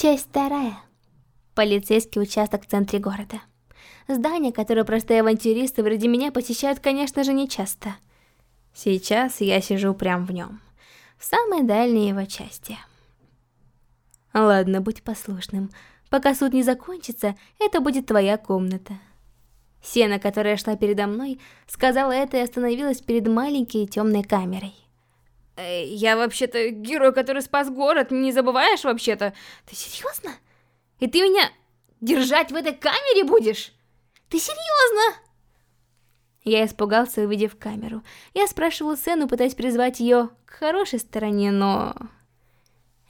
Часть вторая. Полицейский участок в центре города. Здание, которое простые авантюристы вроде меня посещают, конечно же, не часто. Сейчас я сижу прямо в нем. В самой дальней его части. Ладно, будь послушным. Пока суд не закончится, это будет твоя комната. Сена, которая шла передо мной, сказала это и остановилась перед маленькой темной камерой. Э, я вообще-то герой, который спас город, не забываешь вообще-то? Ты серьезно? И ты меня держать в этой камере будешь? Ты серьезно? Я испугался, увидев камеру. Я спрашивал Сену, пытаясь призвать ее к хорошей стороне, но...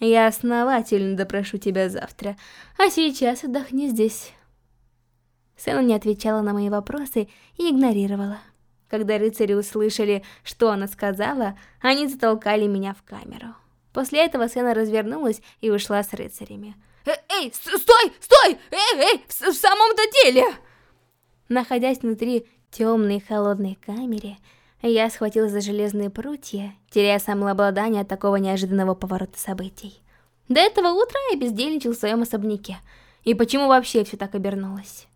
Я основательно допрошу тебя завтра, а сейчас отдохни здесь. Сэна не отвечала на мои вопросы и игнорировала. Когда рыцари услышали, что она сказала, они затолкали меня в камеру. После этого Сена развернулась и ушла с рыцарями. Э, эй, стой, стой! Эй, эй, в, в самом-то деле! Находясь внутри темной холодной камере, я схватилась за железные прутья, теряя самообладание от такого неожиданного поворота событий. До этого утра я бездельничал в своем особняке. И почему вообще все так обернулось?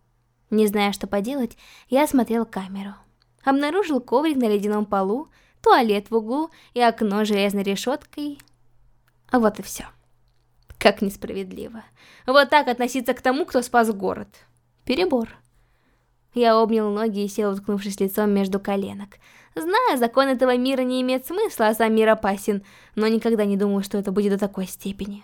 Не зная, что поделать, я осмотрел камеру обнаружил коврик на ледяном полу, туалет в углу и окно с железной решеткой. А вот и все. Как несправедливо. Вот так относиться к тому, кто спас город. Перебор. Я обнял ноги и сел, уткнувшись лицом между коленок. Знаю, закон этого мира не имеет смысла, а сам мир опасен, но никогда не думал, что это будет до такой степени.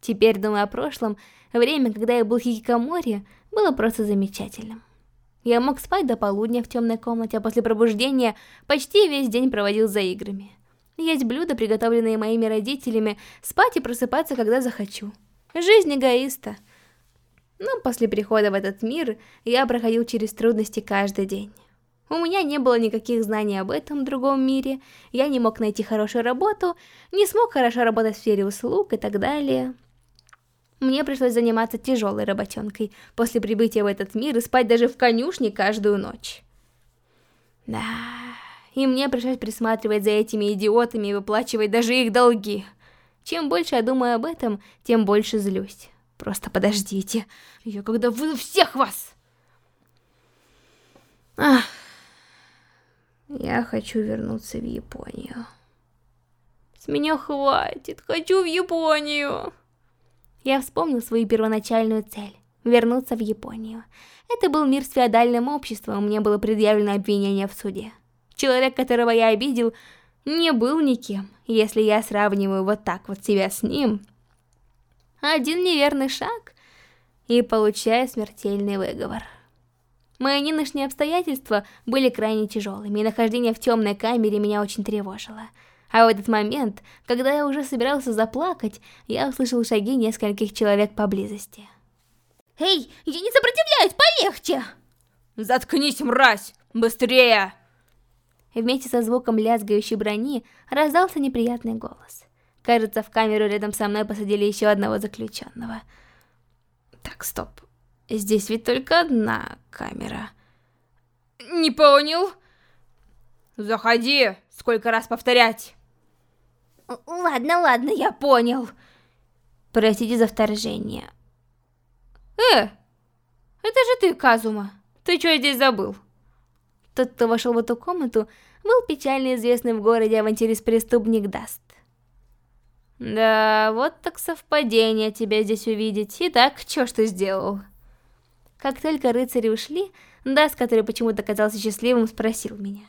Теперь, думая о прошлом, время, когда я был в Хикикаморе, было просто замечательным. Я мог спать до полудня в темной комнате, а после пробуждения почти весь день проводил за играми. Есть блюда, приготовленные моими родителями, спать и просыпаться, когда захочу. Жизнь эгоиста. Но после прихода в этот мир я проходил через трудности каждый день. У меня не было никаких знаний об этом другом мире, я не мог найти хорошую работу, не смог хорошо работать в сфере услуг и так далее. Мне пришлось заниматься тяжелой работенкой после прибытия в этот мир и спать даже в конюшне каждую ночь. Да, и мне пришлось присматривать за этими идиотами и выплачивать даже их долги. Чем больше я думаю об этом, тем больше злюсь. Просто подождите, я когда выйду всех вас! Ах, я хочу вернуться в Японию. С меня хватит, хочу в Японию! Я вспомнил свою первоначальную цель – вернуться в Японию. Это был мир с феодальным обществом, мне было предъявлено обвинение в суде. Человек, которого я обидел, не был никем, если я сравниваю вот так вот себя с ним. Один неверный шаг и получаю смертельный выговор. Мои нынешние обстоятельства были крайне тяжелыми, и нахождение в темной камере меня очень тревожило – а в этот момент, когда я уже собирался заплакать, я услышал шаги нескольких человек поблизости. «Эй, я не сопротивляюсь, полегче!» «Заткнись, мразь! Быстрее!» Вместе со звуком лязгающей брони раздался неприятный голос. Кажется, в камеру рядом со мной посадили еще одного заключенного. Так, стоп. Здесь ведь только одна камера. Не понял? Заходи, сколько раз повторять? Ладно, ладно, я понял. Простите за вторжение. Э, это же ты, Казума. Ты что здесь забыл? Тот, кто вошел в эту комнату, был печально известный в городе авантюрист-преступник Даст. Да, вот так совпадение тебя здесь увидеть. Итак, что ж ты сделал? Как только рыцари ушли, Даст, который почему-то казался счастливым, спросил меня.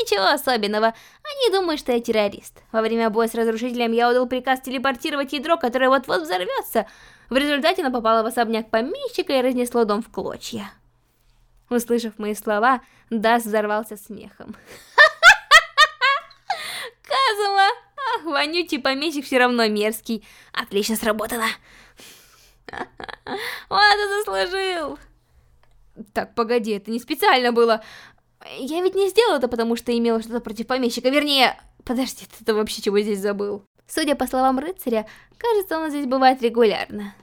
Ничего особенного, они думают, что я террорист. Во время боя с разрушителем я отдал приказ телепортировать ядро, которое вот-вот взорвется. В результате оно попало в особняк помещика и разнесло дом в клочья. Услышав мои слова, Дас взорвался смехом. Казума! Ах, вонючий помещик все равно мерзкий. Отлично сработано. Он это заслужил. Так, погоди, это не специально было. Я ведь не сделал это, потому что имела что-то против помещика, вернее... Подожди, ты вообще чего здесь забыл? Судя по словам рыцаря, кажется, он здесь бывает регулярно.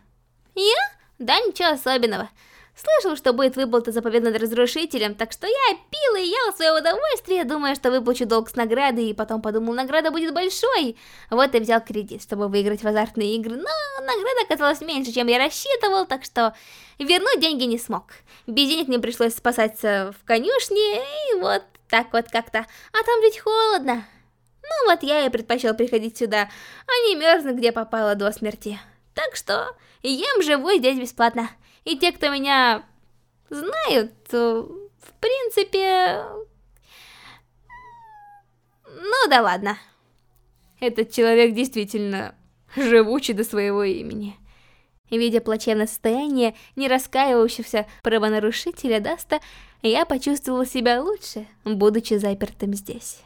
Я? Да, ничего особенного. Слышал, что будет выплата за победу над разрушителем, так что я пил и ел свое удовольствие, думая, что выплачу долг с награды, и потом подумал, награда будет большой. Вот и взял кредит, чтобы выиграть в азартные игры, но награда оказалась меньше, чем я рассчитывал, так что вернуть деньги не смог. Без денег мне пришлось спасаться в конюшне, и вот так вот как-то. А там ведь холодно. Ну вот я и предпочел приходить сюда, а не мерзнуть, где попало до смерти. Так что ем и живу здесь бесплатно. И те, кто меня знают, в принципе... Ну да ладно. Этот человек действительно живучий до своего имени. Видя плачевное состояние не раскаивающегося правонарушителя Даста, я почувствовала себя лучше, будучи запертым здесь.